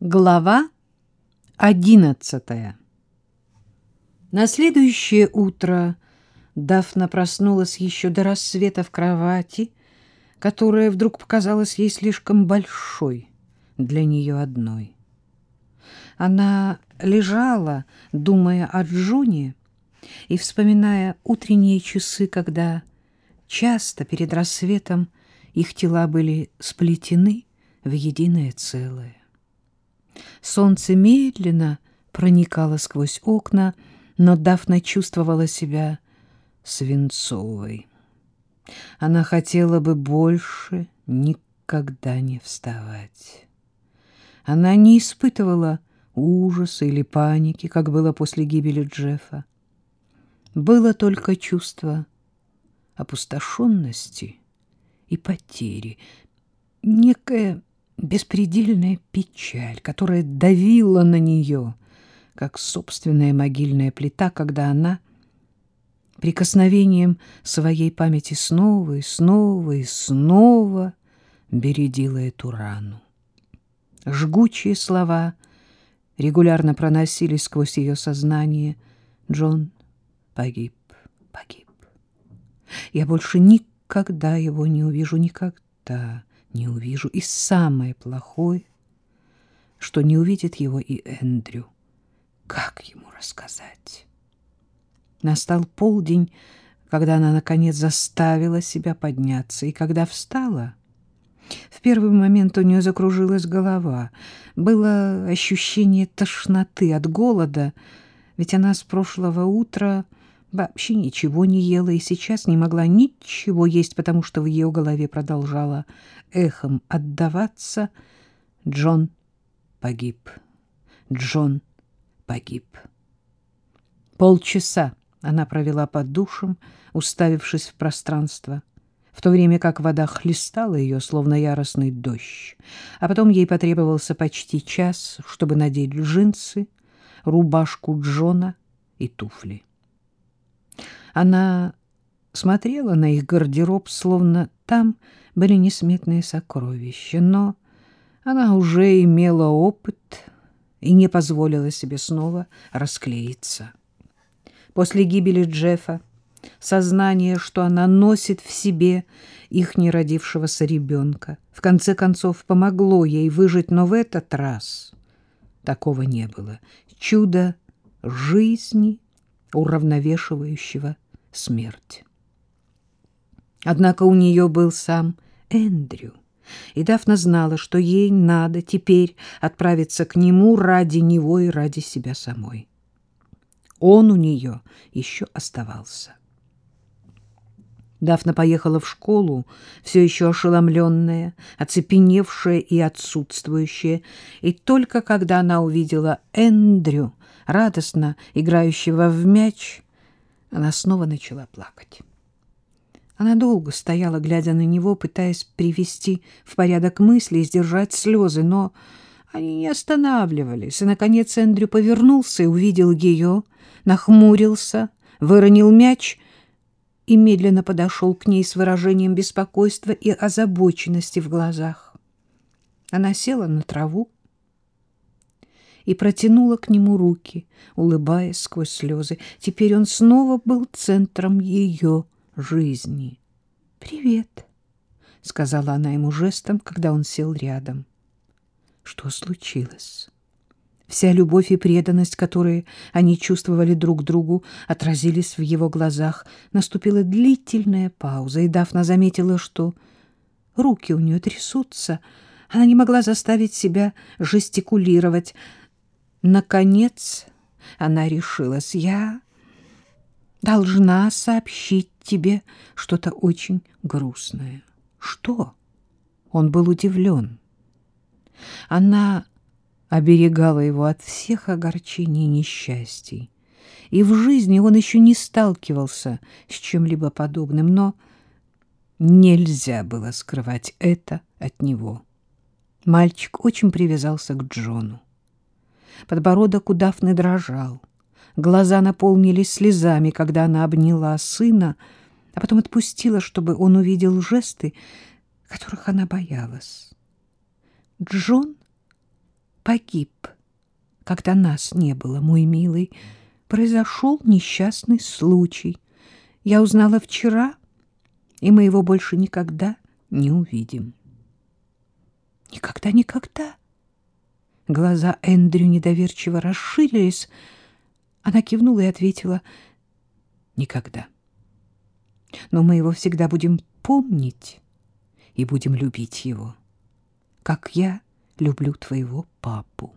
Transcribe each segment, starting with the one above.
Глава одиннадцатая На следующее утро Дафна проснулась еще до рассвета в кровати, которая вдруг показалась ей слишком большой для нее одной. Она лежала, думая о Джуне и вспоминая утренние часы, когда часто перед рассветом их тела были сплетены в единое целое. Солнце медленно проникало сквозь окна, но Дафна чувствовала себя свинцовой. Она хотела бы больше никогда не вставать. Она не испытывала ужаса или паники, как было после гибели Джеффа. Было только чувство опустошенности и потери, некое беспредельная печаль, которая давила на нее, как собственная могильная плита, когда она прикосновением своей памяти снова и снова и снова бередила эту рану. Жгучие слова регулярно проносились сквозь ее сознание. Джон погиб, погиб. Я больше никогда его не увижу, никогда не увижу. И самое плохое, что не увидит его и Эндрю. Как ему рассказать? Настал полдень, когда она, наконец, заставила себя подняться, и когда встала... В первый момент у нее закружилась голова. Было ощущение тошноты от голода, ведь она с прошлого утра вообще ничего не ела и сейчас не могла ничего есть, потому что в ее голове продолжала эхом отдаваться «Джон погиб, Джон погиб». Полчаса она провела под душем, уставившись в пространство, в то время как вода хлестала ее, словно яростный дождь, а потом ей потребовался почти час, чтобы надеть джинсы, рубашку Джона и туфли. Она смотрела на их гардероб, словно там были несметные сокровища, но она уже имела опыт и не позволила себе снова расклеиться. После гибели Джеффа сознание, что она носит в себе их неродившегося ребенка, в конце концов помогло ей выжить, но в этот раз такого не было. Чудо жизни, уравновешивающего смерть. Однако у нее был сам Эндрю, и Дафна знала, что ей надо теперь отправиться к нему ради него и ради себя самой. Он у нее еще оставался. Дафна поехала в школу, все еще ошеломленная, оцепеневшая и отсутствующая, и только когда она увидела Эндрю, радостно играющего в мяч, она снова начала плакать. Она долго стояла, глядя на него, пытаясь привести в порядок мысли и сдержать слезы, но они не останавливались. И, наконец, Эндрю повернулся и увидел ее, нахмурился, выронил мяч и медленно подошел к ней с выражением беспокойства и озабоченности в глазах. Она села на траву, и протянула к нему руки, улыбаясь сквозь слезы. Теперь он снова был центром ее жизни. «Привет», — сказала она ему жестом, когда он сел рядом. Что случилось? Вся любовь и преданность, которые они чувствовали друг другу, отразились в его глазах. Наступила длительная пауза, и Дафна заметила, что руки у нее трясутся. Она не могла заставить себя жестикулировать. Наконец она решилась. Я должна сообщить тебе что-то очень грустное. Что? Он был удивлен. Она оберегала его от всех огорчений и несчастий. И в жизни он еще не сталкивался с чем-либо подобным, но нельзя было скрывать это от него. Мальчик очень привязался к Джону. Подбородок у Дафны дрожал. Глаза наполнились слезами, когда она обняла сына, а потом отпустила, чтобы он увидел жесты, которых она боялась. Джон погиб, когда нас не было, мой милый. Произошел несчастный случай. Я узнала вчера, и мы его больше никогда не увидим. Никогда, никогда. Глаза Эндрю недоверчиво расширились. Она кивнула и ответила «Никогда». Но мы его всегда будем помнить и будем любить его, как я люблю твоего папу.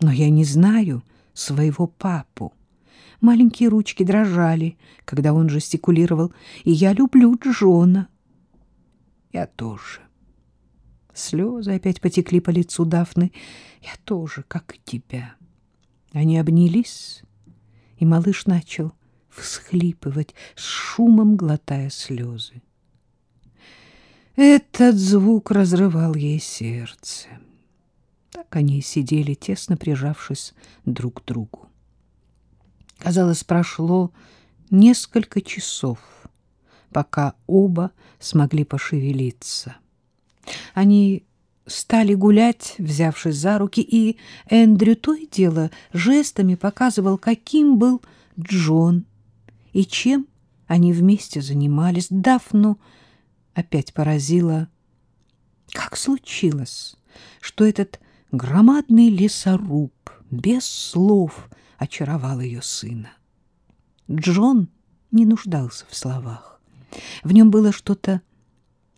Но я не знаю своего папу. Маленькие ручки дрожали, когда он жестикулировал, и я люблю Джона. Я тоже. Слезы опять потекли по лицу Дафны. Я тоже, как и тебя. Они обнялись, и малыш начал всхлипывать, с шумом глотая слезы. Этот звук разрывал ей сердце. Так они сидели, тесно прижавшись друг к другу. Казалось, прошло несколько часов, пока оба смогли пошевелиться. Они стали гулять, взявшись за руки, и Эндрю то и дело жестами показывал, каким был Джон и чем они вместе занимались. Дафну опять поразило, как случилось, что этот громадный лесоруб без слов очаровал ее сына. Джон не нуждался в словах. В нем было что-то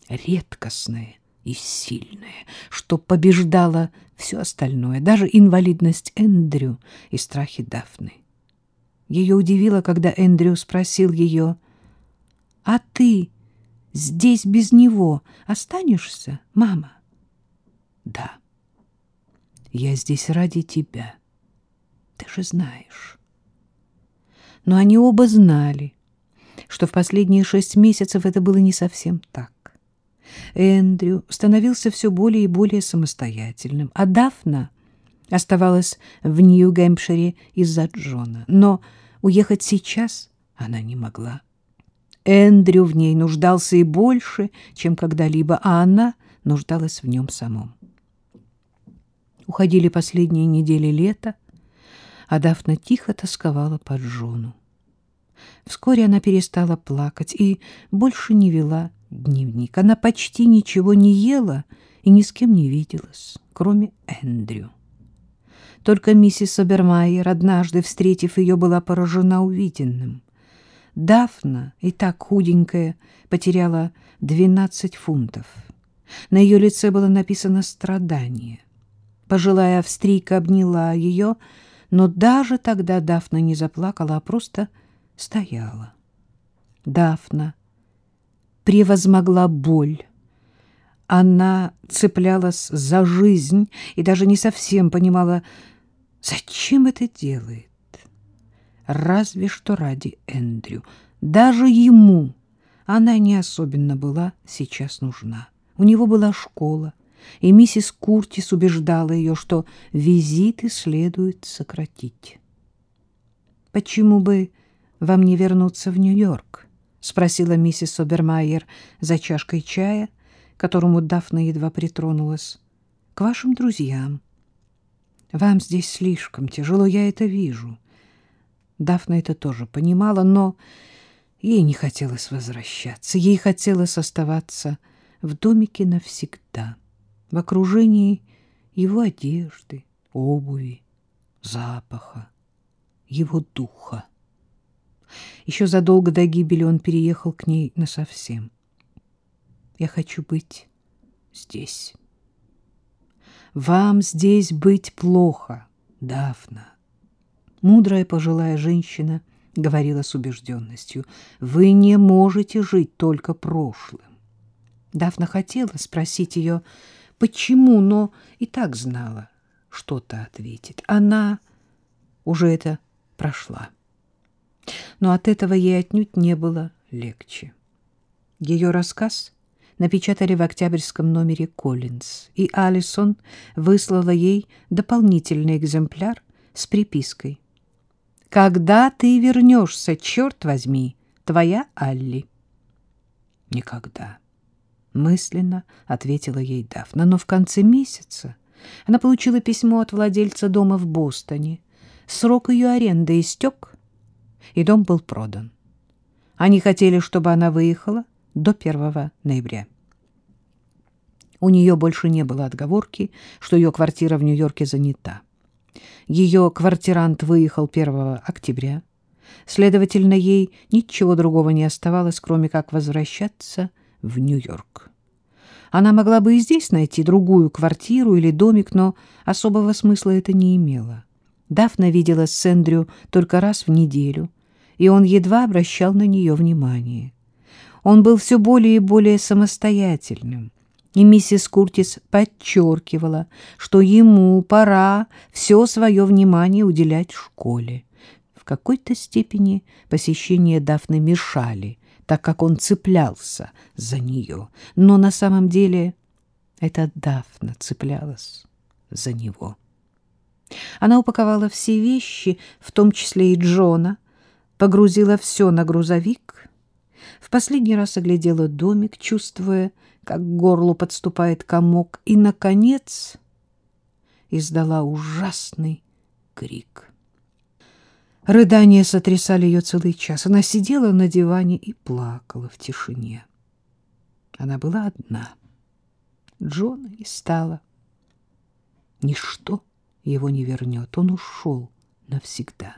редкостное и сильное, что побеждало все остальное, даже инвалидность Эндрю и страхи Дафны. Ее удивило, когда Эндрю спросил ее, «А ты здесь без него останешься, мама?» «Да, я здесь ради тебя, ты же знаешь». Но они оба знали, что в последние шесть месяцев это было не совсем так. Эндрю становился все более и более самостоятельным, а Дафна оставалась в Нью-Гэмпшире из-за Джона. Но уехать сейчас она не могла. Эндрю в ней нуждался и больше, чем когда-либо, а она нуждалась в нем самом. Уходили последние недели лета, а Дафна тихо тосковала по Джону. Вскоре она перестала плакать и больше не вела дневник. Она почти ничего не ела и ни с кем не виделась, кроме Эндрю. Только миссис Обермайер, однажды встретив ее, была поражена увиденным. Дафна, и так худенькая, потеряла двенадцать фунтов. На ее лице было написано «страдание». Пожилая австрийка обняла ее, но даже тогда Дафна не заплакала, а просто стояла. Дафна превозмогла боль. Она цеплялась за жизнь и даже не совсем понимала, зачем это делает. Разве что ради Эндрю. Даже ему она не особенно была сейчас нужна. У него была школа, и миссис Куртис убеждала ее, что визиты следует сократить. «Почему бы вам не вернуться в Нью-Йорк?» — спросила миссис Обермайер за чашкой чая, которому Дафна едва притронулась. — К вашим друзьям. — Вам здесь слишком тяжело, я это вижу. Дафна это тоже понимала, но ей не хотелось возвращаться. Ей хотелось оставаться в домике навсегда, в окружении его одежды, обуви, запаха, его духа. Еще задолго до гибели он переехал к ней насовсем. Я хочу быть здесь. Вам здесь быть плохо, Дафна. Мудрая пожилая женщина говорила с убежденностью. Вы не можете жить только прошлым. Дафна хотела спросить ее, почему, но и так знала, что-то ответит. Она уже это прошла но от этого ей отнюдь не было легче. Ее рассказ напечатали в октябрьском номере «Коллинз», и Алисон выслала ей дополнительный экземпляр с припиской. «Когда ты вернешься, черт возьми, твоя Алли?» «Никогда», — мысленно ответила ей Дафна, «но в конце месяца Она получила письмо от владельца дома в Бостоне. Срок ее аренды истек, и дом был продан. Они хотели, чтобы она выехала до 1 ноября. У нее больше не было отговорки, что ее квартира в Нью-Йорке занята. Ее квартирант выехал 1 октября. Следовательно, ей ничего другого не оставалось, кроме как возвращаться в Нью-Йорк. Она могла бы и здесь найти другую квартиру или домик, но особого смысла это не имело. Дафна виделась с Эндрю только раз в неделю, и он едва обращал на нее внимание. Он был все более и более самостоятельным, и миссис Куртис подчеркивала, что ему пора все свое внимание уделять школе. В какой-то степени посещения Дафны мешали, так как он цеплялся за нее, но на самом деле это Дафна цеплялась за него. Она упаковала все вещи, в том числе и Джона, погрузила все на грузовик, в последний раз оглядела домик, чувствуя, как к горлу подступает комок, и, наконец, издала ужасный крик. Рыдания сотрясали ее целый час. Она сидела на диване и плакала в тишине. Она была одна. Джона не стала. Ничто его не вернет. Он ушел навсегда.